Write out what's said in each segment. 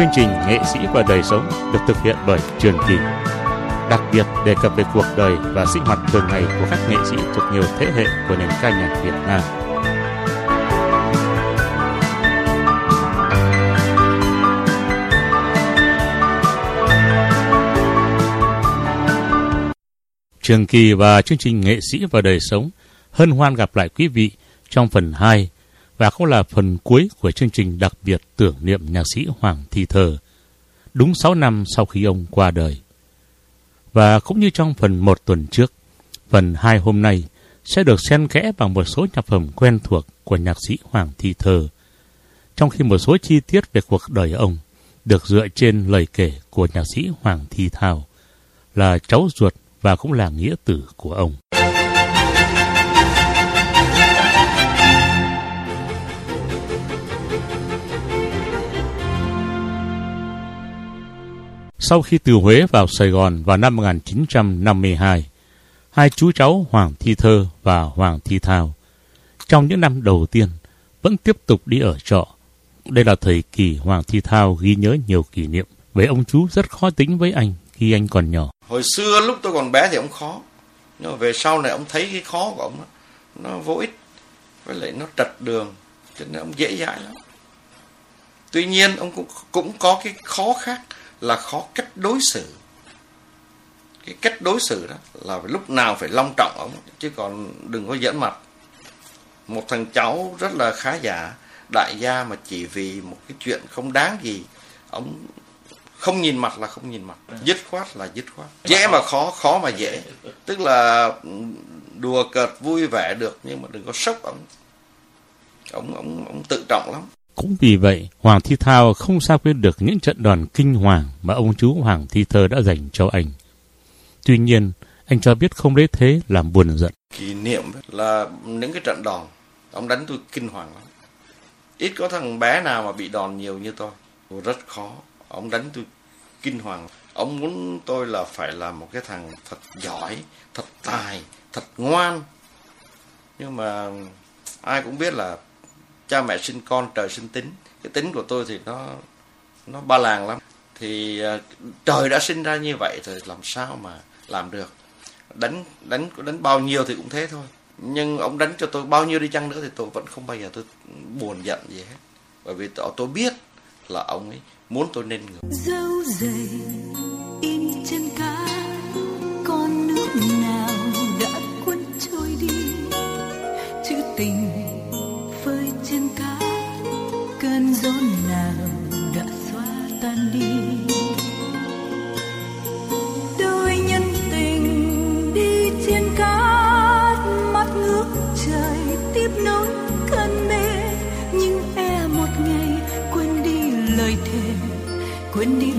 Chương trình Nghệ sĩ và đời sống được thực hiện bởi Trường Kỳ. Đặc biệt, đề cập về cuộc đời và sinh hoạt thường ngày của các nghệ sĩ thuộc nhiều thế hệ của nền ca nhạc Việt Nam. Trường Kỳ và chương trình Nghệ sĩ và đời sống, hân hoan gặp lại quý vị trong phần 2 và cũng là phần cuối của chương trình đặc biệt tưởng niệm nhạc sĩ Hoàng Thi Thơ, đúng 6 năm sau khi ông qua đời. Và cũng như trong phần một tuần trước, phần 2 hôm nay sẽ được xen kẽ bằng một số nhạc phẩm quen thuộc của nhạc sĩ Hoàng Thi Thơ, trong khi một số chi tiết về cuộc đời ông được dựa trên lời kể của nhạc sĩ Hoàng Thi Thảo là cháu ruột và cũng là nghĩa tử của ông. Sau khi từ Huế vào Sài Gòn vào năm 1952, hai chú cháu Hoàng Thi Thơ và Hoàng Thi Thao trong những năm đầu tiên vẫn tiếp tục đi ở trọ. Đây là thời kỳ Hoàng Thi Thao ghi nhớ nhiều kỷ niệm về ông chú rất khó tính với anh khi anh còn nhỏ. Hồi xưa lúc tôi còn bé thì ông khó, nhưng mà về sau này ông thấy cái khó của ông nó vô ích, với lại nó trật đường, cho nên ông dễ dãi lắm. Tuy nhiên ông cũng cũng có cái khó khác là khó cách đối xử. Cái cách đối xử đó là lúc nào phải long trọng ông chứ còn đừng có giỡn mặt. Một thằng cháu rất là khá giả, đại gia mà chỉ vì một cái chuyện không đáng gì, ông không nhìn mặt là không nhìn mặt, dứt khoát là dứt khoát. Dễ mà khó khó mà dễ. Tức là ừ, đùa cợt vui vẻ được nhưng mà đừng có sốc ông. Ông ông ông tự trọng lắm cũng vì vậy, Hoàng Thi Thao không sao quên được những trận đòn kinh hoàng mà ông chú Hoàng Thi Thơ đã dành cho anh. Tuy nhiên, anh cho biết không lấy thế làm buồn giận. Kỷ niệm là những cái trận đòn, ông đánh tôi kinh hoàng lắm. Ít có thằng bé nào mà bị đòn nhiều như tôi. Rất khó. Ông đánh tôi kinh hoàng. Ông muốn tôi là phải là một cái thằng thật giỏi, thật tài, thật ngoan. Nhưng mà ai cũng biết là cha mẹ sinh con trời sinh tính. Cái tính của tôi thì nó nó ba làng lắm. Thì à, trời đã sinh ra như vậy thì làm sao mà làm được? Đánh đánh đánh bao nhiêu thì cũng thế thôi. Nhưng ông đánh cho tôi bao nhiêu đi chăng nữa thì tôi vẫn không bao giờ tôi buồn giận gì hết. Bởi vì tôi, tôi biết là ông ấy muốn tôi nên người. Dày quên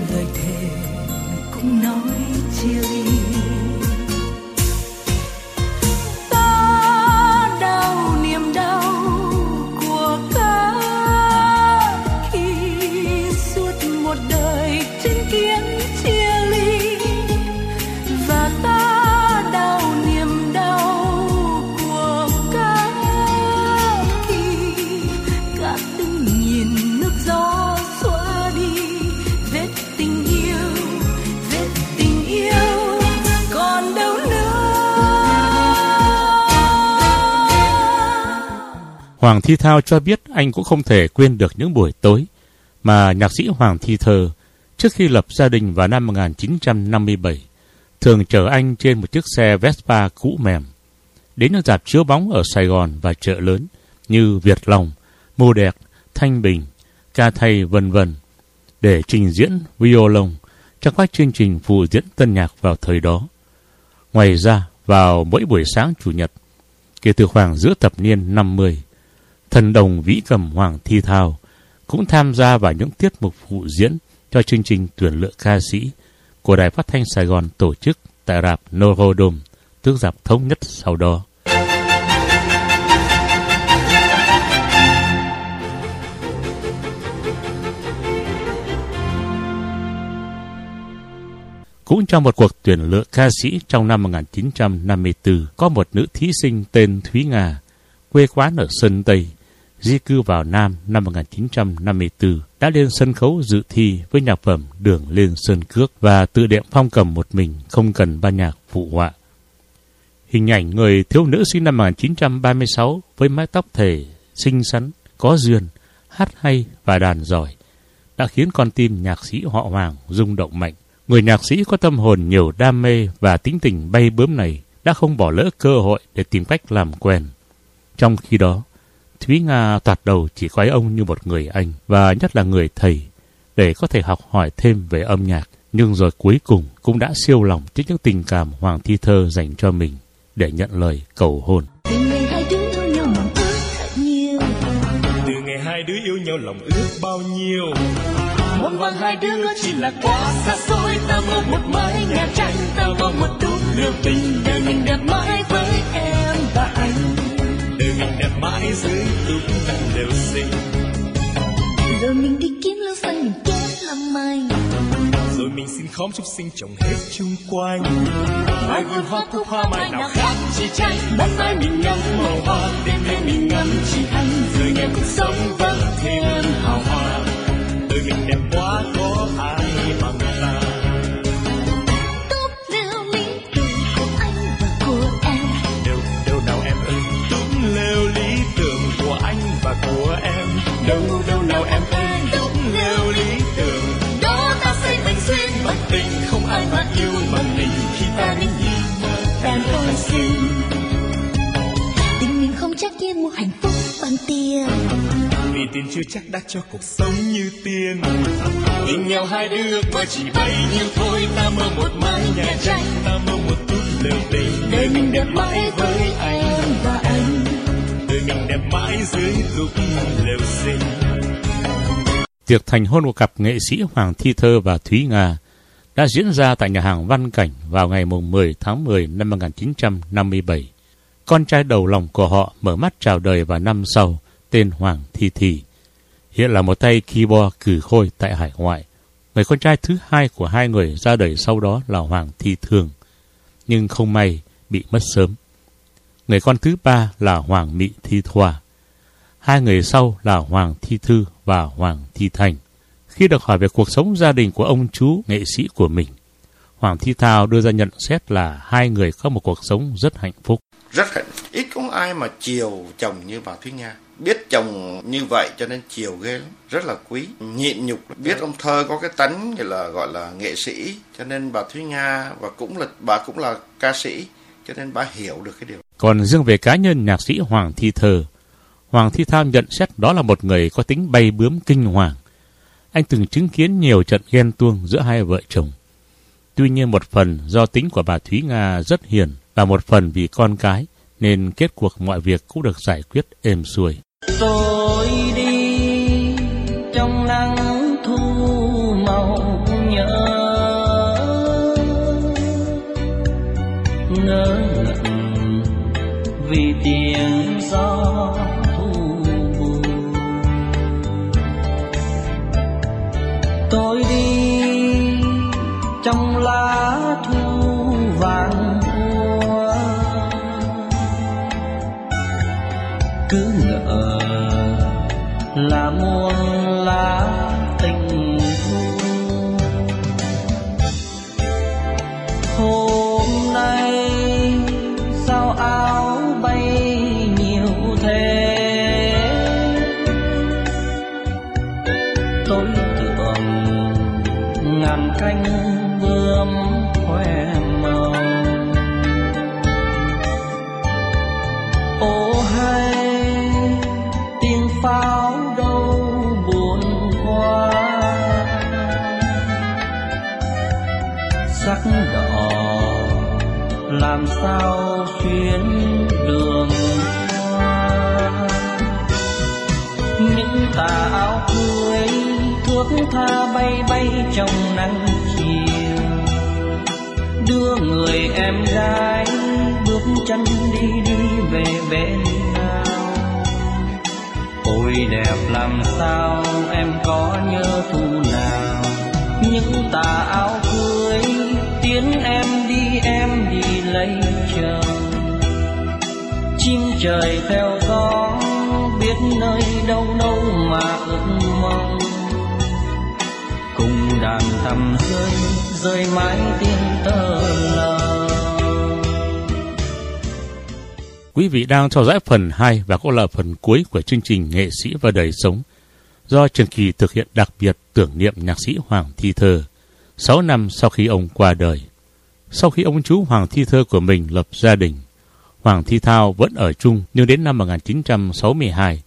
Hoàng Thi Thao cho biết anh cũng không thể quên được những buổi tối mà nhạc sĩ Hoàng Thi Thơ trước khi lập gia đình vào năm 1957 thường chở anh trên một chiếc xe Vespa cũ mềm đến những dạp chiếu bóng ở Sài Gòn và chợ lớn như Việt Long, Mô Đẹp, Thanh Bình, Ca Thay vân vân để trình diễn violon trong các chương trình phụ diễn tân nhạc vào thời đó. Ngoài ra, vào mỗi buổi sáng Chủ nhật, kể từ khoảng giữa thập niên 50, thần đồng vĩ cầm Hoàng Thi Thao cũng tham gia vào những tiết mục phụ diễn cho chương trình tuyển lựa ca sĩ của Đài Phát thanh Sài Gòn tổ chức tại rạp Norodom, tức rạp thống nhất sau đó. Cũng trong một cuộc tuyển lựa ca sĩ trong năm 1954, có một nữ thí sinh tên Thúy Nga, quê quán ở Sơn Tây, di cư vào Nam năm 1954, đã lên sân khấu dự thi với nhạc phẩm Đường lên Sơn Cước và tự đệm phong cầm một mình không cần ban nhạc phụ họa. Hình ảnh người thiếu nữ sinh năm 1936 với mái tóc thể, xinh xắn, có duyên, hát hay và đàn giỏi đã khiến con tim nhạc sĩ họ Hoàng rung động mạnh. Người nhạc sĩ có tâm hồn nhiều đam mê và tính tình bay bướm này đã không bỏ lỡ cơ hội để tìm cách làm quen. Trong khi đó, Thúy Nga toạt đầu chỉ coi ông như một người anh và nhất là người thầy để có thể học hỏi thêm về âm nhạc. Nhưng rồi cuối cùng cũng đã siêu lòng trước những tình cảm Hoàng Thi Thơ dành cho mình để nhận lời cầu hôn. Từ ngày hai đứa yêu nhau lòng ước thật nhiều từ ngày hai đứa yêu nhau lòng ước bao nhiêu Mong vàng hai đứa chỉ là quá xa xôi Ta mơ một mái nhà tranh Ta mơ một đúc lương tình Đời mình đẹp mãi với em và mình đẹp mãi dưới lúc nắng đều xinh. Rồi mình đi kiếm lâu xanh mình kết làm may rồi mình xin khóm chúc sinh trồng hết chung quanh. Mai vườn hoa thuốc hoa mai nào khác chỉ tranh. Ban mai mình ngắm màu hoa Đêm nay mình ngắm chỉ anh Rồi nghe cuộc sống vẫn thêm hào hoa. Đời mình đẹp quá có ai bằng ta tiền chưa chắc đã cho cuộc sống như tiền tình nghèo hai đứa mơ chỉ bấy nhiêu thôi ta mơ một mái nhà tranh ta mơ một chút lều tình đời mình đẹp mãi với anh và anh đời mình đẹp mãi dưới lúc lều sinh Việc thành hôn của cặp nghệ sĩ Hoàng Thi Thơ và Thúy Nga đã diễn ra tại nhà hàng Văn Cảnh vào ngày 10 tháng 10 năm 1957. Con trai đầu lòng của họ mở mắt chào đời vào năm sau, tên Hoàng Thi Thị. Hiện là một tay keyboard cử khôi tại hải ngoại. Người con trai thứ hai của hai người ra đời sau đó là Hoàng Thi Thường, nhưng không may bị mất sớm. Người con thứ ba là Hoàng Mị Thi Thoa. Hai người sau là Hoàng Thi Thư và Hoàng Thi Thành. Khi được hỏi về cuộc sống gia đình của ông chú nghệ sĩ của mình, Hoàng Thi Thao đưa ra nhận xét là hai người có một cuộc sống rất hạnh phúc. rất hạnh phúc. ít có ai mà chiều chồng như bà Thúy Nga biết chồng như vậy cho nên chiều ghê lắm rất là quý nhịn nhục biết ông thơ có cái tánh gọi là gọi là nghệ sĩ cho nên bà Thúy Nga và cũng là bà cũng là ca sĩ cho nên bà hiểu được cái điều Còn riêng về cá nhân nhạc sĩ Hoàng Thi Thơ, Hoàng Thi Thao nhận xét đó là một người có tính bay bướm kinh hoàng. Anh từng chứng kiến nhiều trận ghen tuông giữa hai vợ chồng. Tuy nhiên một phần do tính của bà Thúy Nga rất hiền và một phần vì con cái nên kết cuộc mọi việc cũng được giải quyết êm xuôi tôi đi trong nắng thu màu nhớ. Ngỡ ngẩn vì tiếng gió thu buồn tôi đi là muôn sau chuyến đường hoa? Những tà áo cưới thước tha bay bay trong nắng chiều. Đưa người em gái bước chân đi đi về bên nào ôi đẹp làm sao em có nhớ thu nào? Những tà áo cưới, tiến em đi em lấy chồng. Chim trời theo gió biết nơi đâu đâu mà ước mong. Cùng đàn thầm rơi rơi mãi tiếng tơ lờ. Quý vị đang theo dõi phần 2 và cũng là phần cuối của chương trình Nghệ sĩ và đời sống do Trần Kỳ thực hiện đặc biệt tưởng niệm nhạc sĩ Hoàng Thi Thơ. 6 năm sau khi ông qua đời. Sau khi ông chú Hoàng Thi Thơ của mình lập gia đình, Hoàng Thi Thao vẫn ở chung nhưng đến năm 1962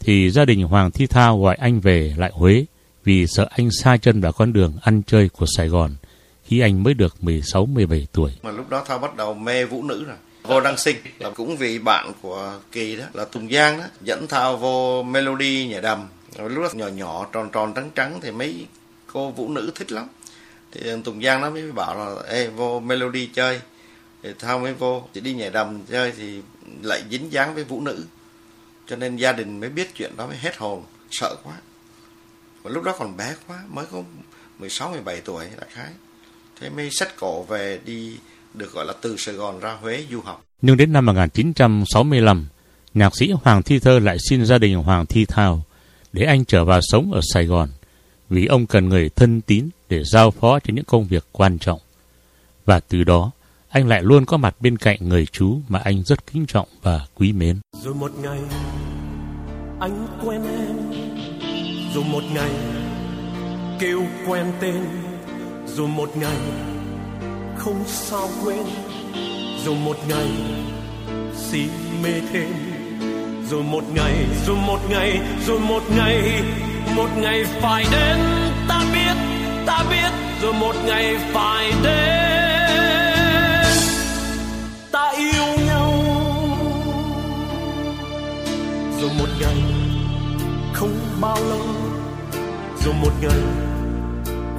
thì gia đình Hoàng Thi Thao gọi anh về lại Huế vì sợ anh xa chân vào con đường ăn chơi của Sài Gòn khi anh mới được 16-17 tuổi. Mà lúc đó Thao bắt đầu mê vũ nữ rồi. Vô Đăng Sinh là cũng vì bạn của Kỳ đó là Tùng Giang đó dẫn Thao vô melody nhảy đầm. Rồi lúc đó nhỏ nhỏ tròn tròn trắng trắng thì mấy cô vũ nữ thích lắm. Thì ừ, Tùng Giang nó mới bảo là Ê vô melody chơi. Thì Thao mới vô chỉ đi nhảy đầm chơi thì lại dính dáng với vũ nữ. Cho nên gia đình mới biết chuyện đó mới hết hồn sợ quá. Và lúc đó còn bé quá mới có 16 17 tuổi đại khái. Thế mới sách cổ về đi được gọi là từ Sài Gòn ra Huế du học. Nhưng đến năm 1965, nhạc sĩ Hoàng Thi Thơ lại xin gia đình Hoàng Thi Thao để anh trở vào sống ở Sài Gòn vì ông cần người thân tín để giao phó cho những công việc quan trọng. Và từ đó, anh lại luôn có mặt bên cạnh người chú mà anh rất kính trọng và quý mến. rồi một ngày anh quen em. Rồi một ngày kêu quen tên. Rồi một ngày không sao quên. Rồi một ngày si mê thêm. Rồi một ngày rồi một ngày rồi một ngày một ngày phải đến ta biết rồi một ngày phải đến. Ta yêu nhau rồi một ngày không bao lâu, rồi một ngày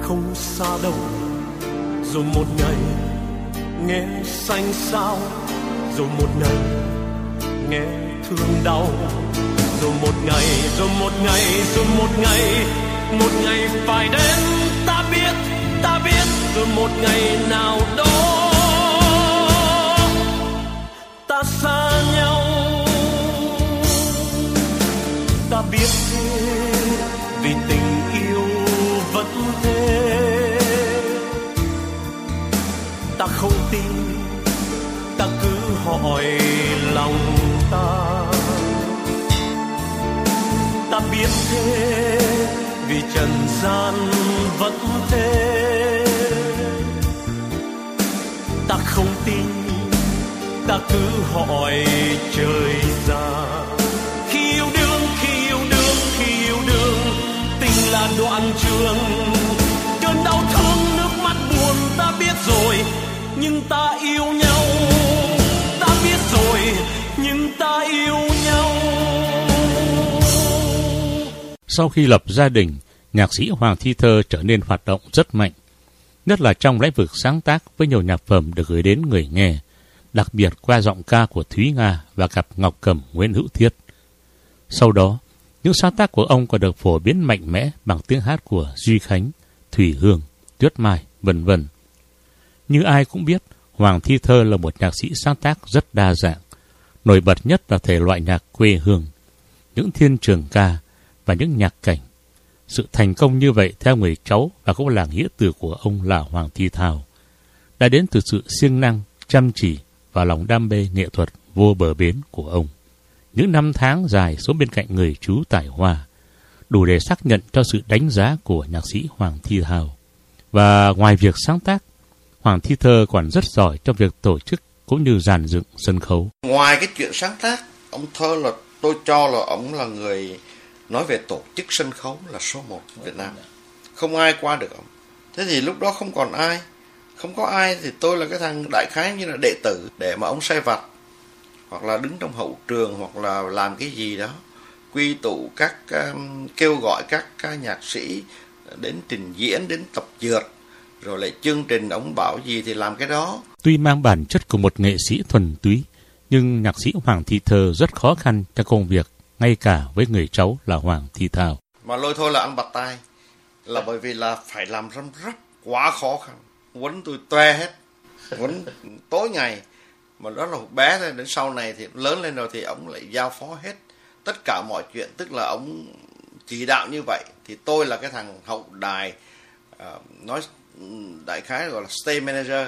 không xa đâu, rồi một ngày nghe xanh sao rồi một ngày nghe thương đau, rồi một ngày, rồi một ngày, rồi một ngày một ngày phải đến ta biết rồi một ngày nào đó ta xa nhau. Ta biết thế vì tình yêu vẫn thế. Ta không tin, ta cứ hỏi lòng ta. Ta biết thế vì trần gian vẫn thế. Không tin ta cứ hỏi trời ra khi yêu đương khi yêu đương khi yêu đương tình là đoạn trường. Cơn đau thương nước mắt buồn ta biết rồi nhưng ta yêu nhau. Ta biết rồi nhưng ta yêu nhau. Sau khi lập gia đình, nhạc sĩ Hoàng Thi Thơ trở nên hoạt động rất mạnh, nhất là trong lĩnh vực sáng tác với nhiều nhạc phẩm được gửi đến người nghe, đặc biệt qua giọng ca của Thúy Nga và cặp Ngọc Cẩm Nguyễn Hữu Thiết. Sau đó, những sáng tác của ông còn được phổ biến mạnh mẽ bằng tiếng hát của Duy Khánh, Thủy Hương, Tuyết Mai, vân vân. Như ai cũng biết, Hoàng Thi Thơ là một nhạc sĩ sáng tác rất đa dạng, nổi bật nhất là thể loại nhạc quê hương, những thiên trường ca và những nhạc cảnh. Sự thành công như vậy theo người cháu và cũng là nghĩa từ của ông là Hoàng Thi Thảo đã đến từ sự siêng năng, chăm chỉ và lòng đam mê nghệ thuật vô bờ bến của ông. Những năm tháng dài sống bên cạnh người chú tài hoa, đủ để xác nhận cho sự đánh giá của nhạc sĩ Hoàng Thi Thảo. Và ngoài việc sáng tác, Hoàng Thi Thơ còn rất giỏi trong việc tổ chức cũng như dàn dựng sân khấu. ngoài cái chuyện sáng tác ông thơ là tôi cho là ông là người nói về tổ chức sân khấu là số một Việt Nam. Không ai qua được ông. Thế thì lúc đó không còn ai. Không có ai thì tôi là cái thằng đại khái như là đệ tử để mà ông sai vặt. Hoặc là đứng trong hậu trường hoặc là làm cái gì đó. Quy tụ các um, kêu gọi các ca nhạc sĩ đến trình diễn đến tập dượt. Rồi lại chương trình ông bảo gì thì làm cái đó. Tuy mang bản chất của một nghệ sĩ thuần túy, nhưng nhạc sĩ Hoàng Thị Thơ rất khó khăn trong công việc, ngay cả với người cháu là Hoàng thị thảo mà lôi thôi là ăn bạch tay là bởi vì là phải làm răm rắp quá khó khăn. Quấn tôi toe hết. Quấn tối ngày. Mà đó là một bé thôi. Đến sau này thì lớn lên rồi thì ông lại giao phó hết tất cả mọi chuyện. Tức là ông chỉ đạo như vậy. Thì tôi là cái thằng hậu đài uh, nói đại khái gọi là stage manager.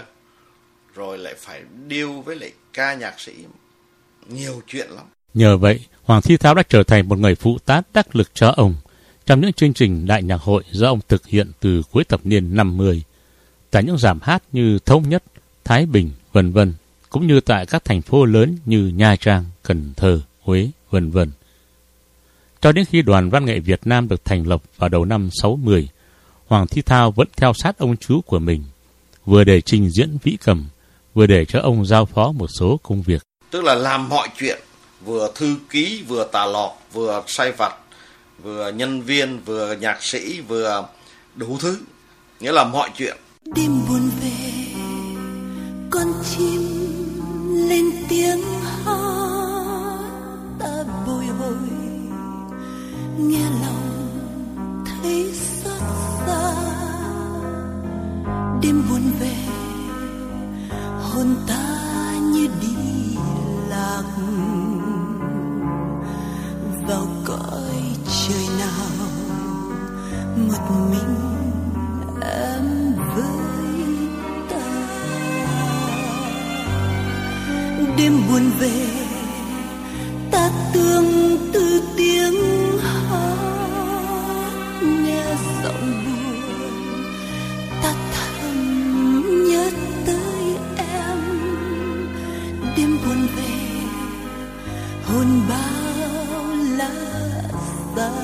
Rồi lại phải điêu với lại ca nhạc sĩ. Nhiều chuyện lắm nhờ vậy Hoàng Thi Tháo đã trở thành một người phụ tá đắc lực cho ông trong những chương trình đại nhạc hội do ông thực hiện từ cuối thập niên 50 tại những giảm hát như Thống Nhất, Thái Bình, vân vân, cũng như tại các thành phố lớn như Nha Trang, Cần Thơ, Huế, vân vân. Cho đến khi đoàn văn nghệ Việt Nam được thành lập vào đầu năm 60, Hoàng Thi Thao vẫn theo sát ông chú của mình, vừa để trình diễn vĩ cầm, vừa để cho ông giao phó một số công việc. Tức là làm mọi chuyện, vừa thư ký, vừa tà lọt, vừa sai vặt, vừa nhân viên, vừa nhạc sĩ, vừa đủ thứ. Nghĩa là mọi chuyện. Đêm buồn về, con chim lên tiếng hát ta bồi hồi nghe lòng thấy xót xa đêm buồn về hồn ta đêm buồn về, ta tương tư tiếng hát. Nghe giọng buồn, ta thầm nhớ tới em. Đêm buồn về, hồn bao lá xa.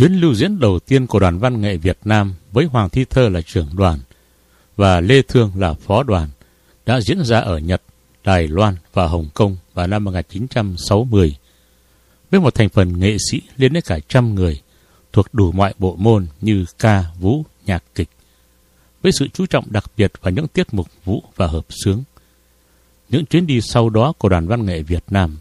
Chuyến lưu diễn đầu tiên của đoàn văn nghệ Việt Nam với Hoàng Thi Thơ là trưởng đoàn và Lê Thương là phó đoàn đã diễn ra ở Nhật, Đài Loan và Hồng Kông vào năm 1960 với một thành phần nghệ sĩ lên đến cả trăm người thuộc đủ mọi bộ môn như ca, vũ, nhạc kịch với sự chú trọng đặc biệt vào những tiết mục vũ và hợp sướng. Những chuyến đi sau đó của đoàn văn nghệ Việt Nam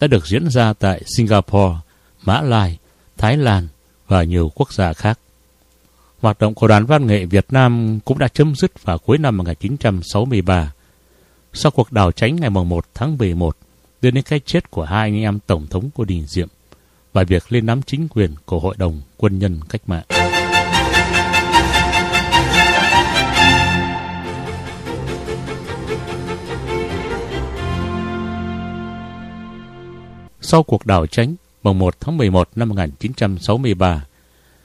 đã được diễn ra tại Singapore, Mã Lai, Thái Lan và nhiều quốc gia khác. Hoạt động của đoàn văn nghệ Việt Nam cũng đã chấm dứt vào cuối năm 1963. Sau cuộc đảo tránh ngày 1 tháng 11, đưa đến cái chết của hai anh em Tổng thống của Đình Diệm và việc lên nắm chính quyền của Hội đồng Quân nhân Cách mạng. Sau cuộc đảo tránh, mùng 1 tháng 11 năm 1963,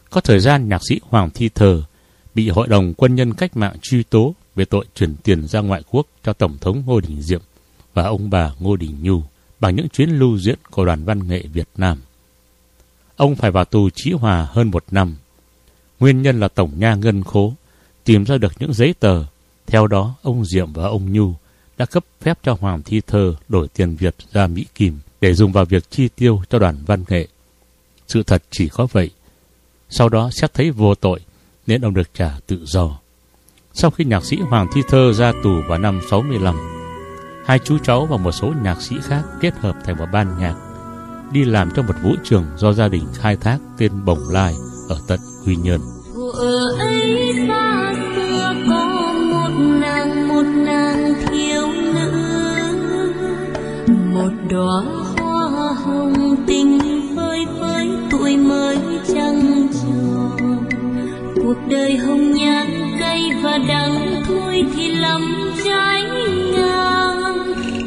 có thời gian nhạc sĩ Hoàng Thi Thờ bị Hội đồng Quân nhân Cách mạng truy tố về tội chuyển tiền ra ngoại quốc cho Tổng thống Ngô Đình Diệm và ông bà Ngô Đình Nhu bằng những chuyến lưu diễn của đoàn văn nghệ Việt Nam. Ông phải vào tù Chí Hòa hơn một năm. Nguyên nhân là Tổng nha ngân khố tìm ra được những giấy tờ. Theo đó, ông Diệm và ông Nhu đã cấp phép cho Hoàng Thi Thơ đổi tiền Việt ra Mỹ Kim để dùng vào việc chi tiêu cho đoàn văn nghệ. Sự thật chỉ có vậy. Sau đó xét thấy vô tội nên ông được trả tự do. Sau khi nhạc sĩ Hoàng Thi Thơ ra tù vào năm 65, hai chú cháu và một số nhạc sĩ khác kết hợp thành một ban nhạc, đi làm cho một vũ trường do gia đình khai thác tên Bồng Lai ở tận Quy Nhơn. Ở ấy xa xưa có một nàng một nàng thiếu nữ một đóa hồng tình phơi phới tuổi mới trăng tròn. Cuộc đời hồng nhan cây và đắng thôi thì lắm trái ngang.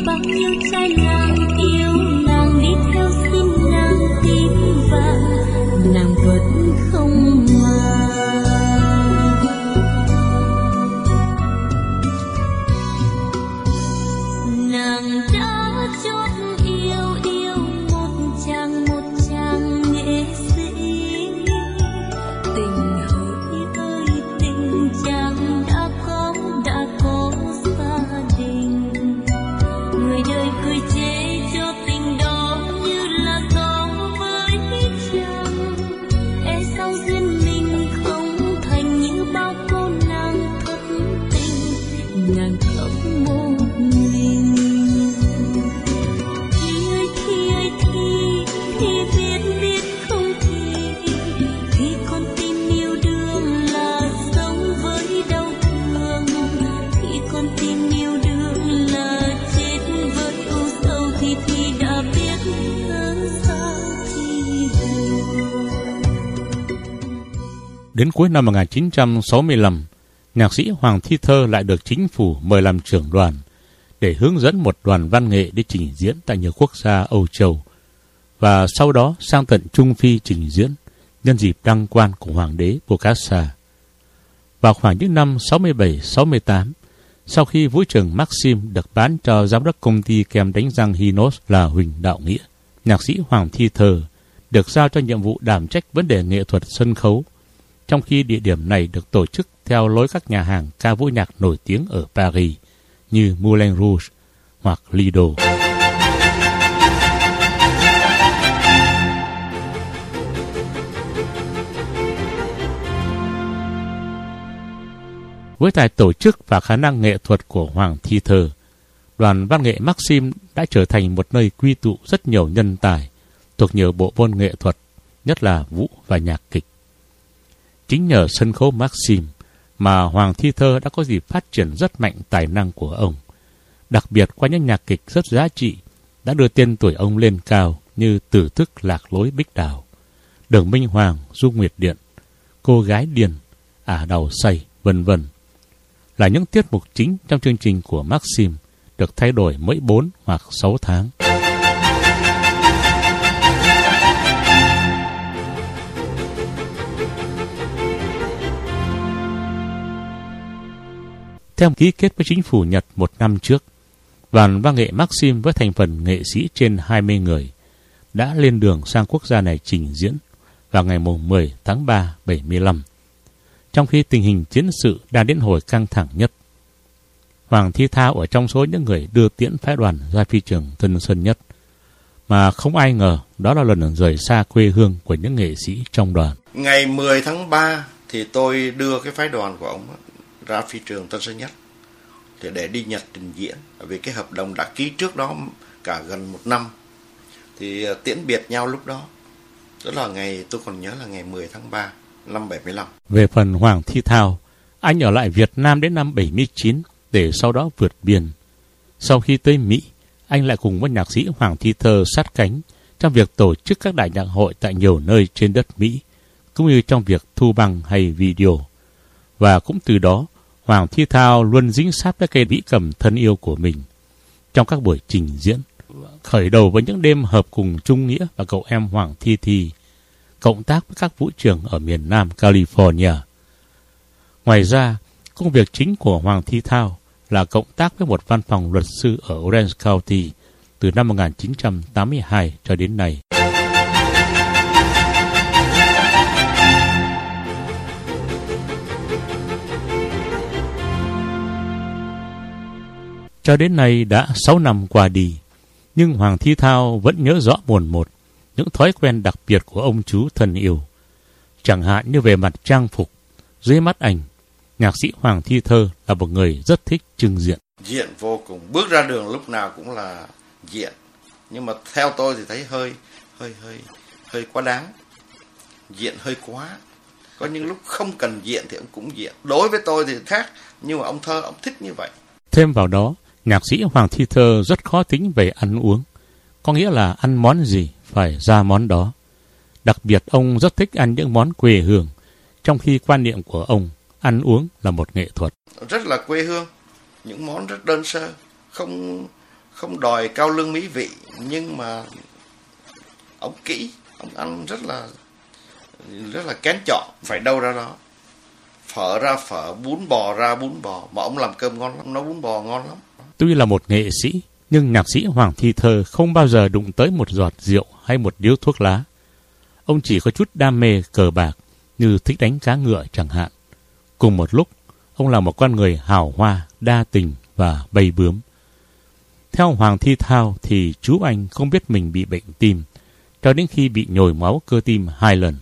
Bao nhiêu trai nàng yêu nàng đi theo xin nàng tin vàng. Nàng cuối năm 1965, nhạc sĩ Hoàng Thi Thơ lại được chính phủ mời làm trưởng đoàn để hướng dẫn một đoàn văn nghệ đi trình diễn tại nhiều quốc gia Âu Châu và sau đó sang tận Trung Phi trình diễn nhân dịp đăng quan của Hoàng đế Bokassa. Vào khoảng những năm 67-68, sau khi vũ trường Maxim được bán cho giám đốc công ty kem đánh răng Hinos là Huỳnh Đạo Nghĩa, nhạc sĩ Hoàng Thi Thơ được giao cho nhiệm vụ đảm trách vấn đề nghệ thuật sân khấu trong khi địa điểm này được tổ chức theo lối các nhà hàng ca vũ nhạc nổi tiếng ở Paris như Moulin Rouge hoặc Lido. Với tài tổ chức và khả năng nghệ thuật của Hoàng Thi Thơ, đoàn văn nghệ Maxim đã trở thành một nơi quy tụ rất nhiều nhân tài thuộc nhiều bộ môn nghệ thuật, nhất là vũ và nhạc kịch. Chính nhờ sân khấu Maxim mà Hoàng Thi Thơ đã có dịp phát triển rất mạnh tài năng của ông. Đặc biệt qua những nhạc kịch rất giá trị đã đưa tên tuổi ông lên cao như Tử thức lạc lối bích đào, Đường Minh Hoàng, Du Nguyệt Điện, Cô gái điền, à Ả đầu say, vân vân là những tiết mục chính trong chương trình của Maxim được thay đổi mỗi 4 hoặc 6 tháng. Theo ký kết với chính phủ Nhật một năm trước, đoàn văn nghệ Maxim với thành phần nghệ sĩ trên 20 người đã lên đường sang quốc gia này trình diễn vào ngày 10 tháng 3 75, trong khi tình hình chiến sự đang đến hồi căng thẳng nhất. Hoàng Thi Thao ở trong số những người đưa tiễn phái đoàn ra phi trường Tân Sơn Nhất, mà không ai ngờ đó là lần rời xa quê hương của những nghệ sĩ trong đoàn. Ngày 10 tháng 3 thì tôi đưa cái phái đoàn của ông ra phi trường Tân Sơn Nhất thì để đi Nhật trình diễn vì cái hợp đồng đã ký trước đó cả gần một năm thì ờ, tiễn biệt nhau lúc đó đó là ngày tôi còn nhớ là ngày 10 tháng 3 năm 75 Về phần Hoàng Thi Thao, anh ở lại Việt Nam đến năm 79 để sau đó vượt biên. Sau khi tới Mỹ, anh lại cùng với nhạc sĩ Hoàng Thi Thơ sát cánh trong việc tổ chức các đại nhạc hội tại nhiều nơi trên đất Mỹ, cũng như trong việc thu băng hay video. Và cũng từ đó, Hoàng Thi Thao luôn dính sát với cây vĩ cầm thân yêu của mình trong các buổi trình diễn. Khởi đầu với những đêm hợp cùng Trung Nghĩa và cậu em Hoàng Thi Thi, cộng tác với các vũ trường ở miền Nam California. Ngoài ra, công việc chính của Hoàng Thi Thao là cộng tác với một văn phòng luật sư ở Orange County từ năm 1982 cho đến nay. Cho đến nay đã 6 năm qua đi, nhưng Hoàng Thi Thao vẫn nhớ rõ buồn một những thói quen đặc biệt của ông chú thân yêu. Chẳng hạn như về mặt trang phục, dưới mắt ảnh, nhạc sĩ Hoàng Thi Thơ là một người rất thích trưng diện. diện vô cùng. Bước ra đường lúc nào cũng là diện. Nhưng mà theo tôi thì thấy hơi hơi hơi hơi quá đáng. Diện hơi quá. Có những lúc không cần diện thì ông cũng diện. Đối với tôi thì khác nhưng mà ông thơ ông thích như vậy. Thêm vào đó, nhạc sĩ Hoàng Thi Thơ rất khó tính về ăn uống. Có nghĩa là ăn món gì phải ra món đó. Đặc biệt ông rất thích ăn những món quê hương, trong khi quan niệm của ông, ăn uống là một nghệ thuật. rất là quê hương những món rất đơn sơ không không đòi cao lương mỹ vị nhưng mà ông kỹ ông ăn rất là rất là kén chọn phải đâu ra đó phở ra phở bún bò ra bún bò mà ông làm cơm ngon lắm nấu bún bò ngon lắm Tuy là một nghệ sĩ, Nhưng nhạc sĩ Hoàng Thi Thơ không bao giờ đụng tới một giọt rượu hay một điếu thuốc lá. Ông chỉ có chút đam mê cờ bạc như thích đánh cá ngựa chẳng hạn. Cùng một lúc, ông là một con người hào hoa, đa tình và bay bướm. Theo Hoàng Thi Thao thì chú anh không biết mình bị bệnh tim, cho đến khi bị nhồi máu cơ tim hai lần.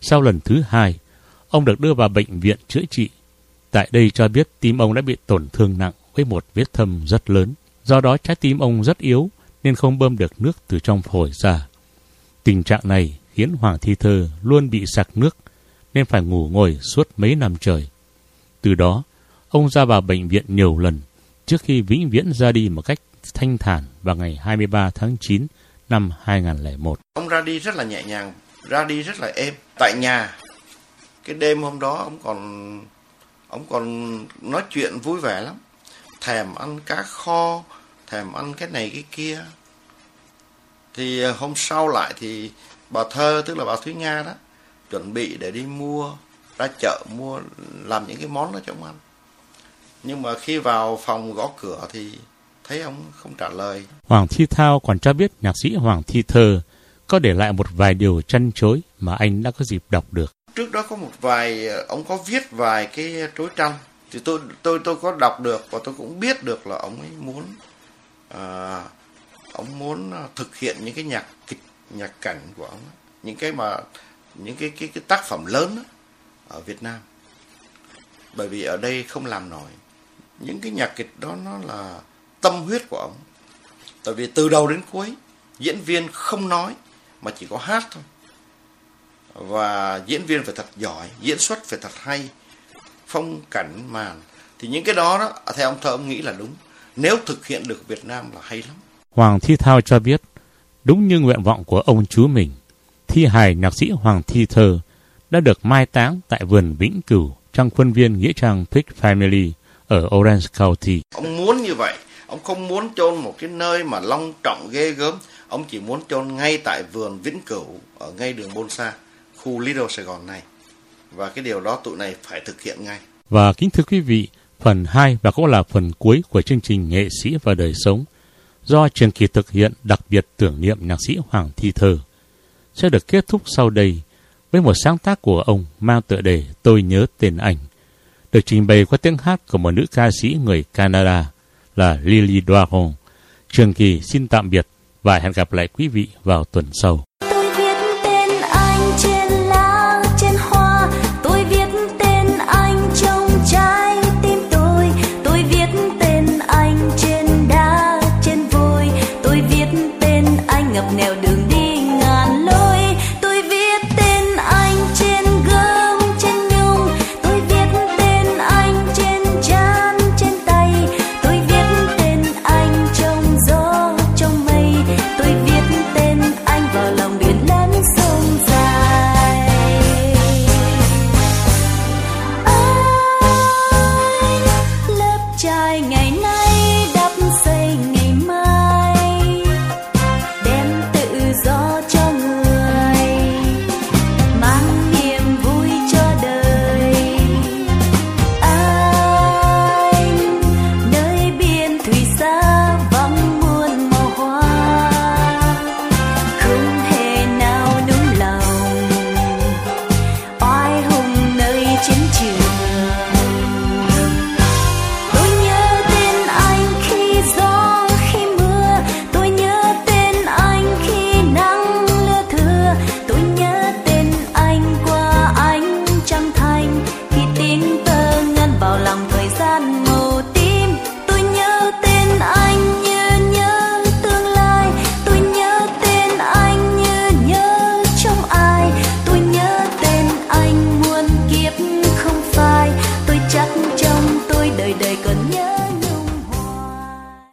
Sau lần thứ hai, ông được đưa vào bệnh viện chữa trị. Tại đây cho biết tim ông đã bị tổn thương nặng với một vết thâm rất lớn. Do đó trái tim ông rất yếu nên không bơm được nước từ trong phổi ra. Tình trạng này khiến Hoàng Thi Thơ luôn bị sặc nước nên phải ngủ ngồi suốt mấy năm trời. Từ đó, ông ra vào bệnh viện nhiều lần trước khi vĩnh viễn ra đi một cách thanh thản vào ngày 23 tháng 9 năm 2001. Ông ra đi rất là nhẹ nhàng, ra đi rất là êm. Tại nhà, cái đêm hôm đó ông còn ông còn nói chuyện vui vẻ lắm. Thèm ăn cá kho, thèm ăn cái này cái kia. Thì ờ, hôm sau lại thì bà Thơ, tức là bà Thúy Nga đó, chuẩn bị để đi mua, ra chợ mua, làm những cái món đó cho ông ăn. Nhưng mà khi vào phòng gõ cửa thì thấy ông không trả lời. Hoàng Thi Thao còn cho biết nhạc sĩ Hoàng Thi Thơ có để lại một vài điều chăn chối mà anh đã có dịp đọc được. Trước đó có một vài ông có viết vài cái trối trăng thì tôi tôi tôi có đọc được và tôi cũng biết được là ông ấy muốn à, ông muốn thực hiện những cái nhạc kịch nhạc cảnh của ông những cái mà những cái cái cái tác phẩm lớn đó, ở Việt Nam. Bởi vì ở đây không làm nổi. Những cái nhạc kịch đó nó là tâm huyết của ông. Tại vì từ đầu đến cuối diễn viên không nói mà chỉ có hát thôi. Và diễn viên phải thật giỏi diễn xuất phải thật hay phong cảnh màn thì những cái đó đó theo ông thơ ông nghĩ là đúng nếu thực hiện được Việt Nam là hay lắm Hoàng Thi Thao cho biết đúng như nguyện vọng của ông chú mình thi hài nhạc sĩ Hoàng Thi Thơ đã được mai táng tại vườn Vĩnh Cửu trong khuôn viên Nghĩa trang Pick Family ở Orange County. Ông muốn như vậy, ông không muốn chôn một cái nơi mà long trọng ghê gớm, ông chỉ muốn chôn ngay tại vườn Vĩnh Cửu ở ngay đường Bôn Sa, khu Little Sài Gòn này. Và cái điều đó tụi này phải thực hiện ngay. Và kính thưa quý vị, phần 2 và cũng là phần cuối của chương trình Nghệ sĩ và đời sống do Trường Kỳ thực hiện đặc biệt tưởng niệm nhạc sĩ Hoàng Thi Thơ sẽ được kết thúc sau đây với một sáng tác của ông mang tựa đề Tôi nhớ tên anh, được trình bày qua tiếng hát của một nữ ca sĩ người Canada là Lily Doiron. Trường Kỳ xin tạm biệt và hẹn gặp lại quý vị vào tuần sau.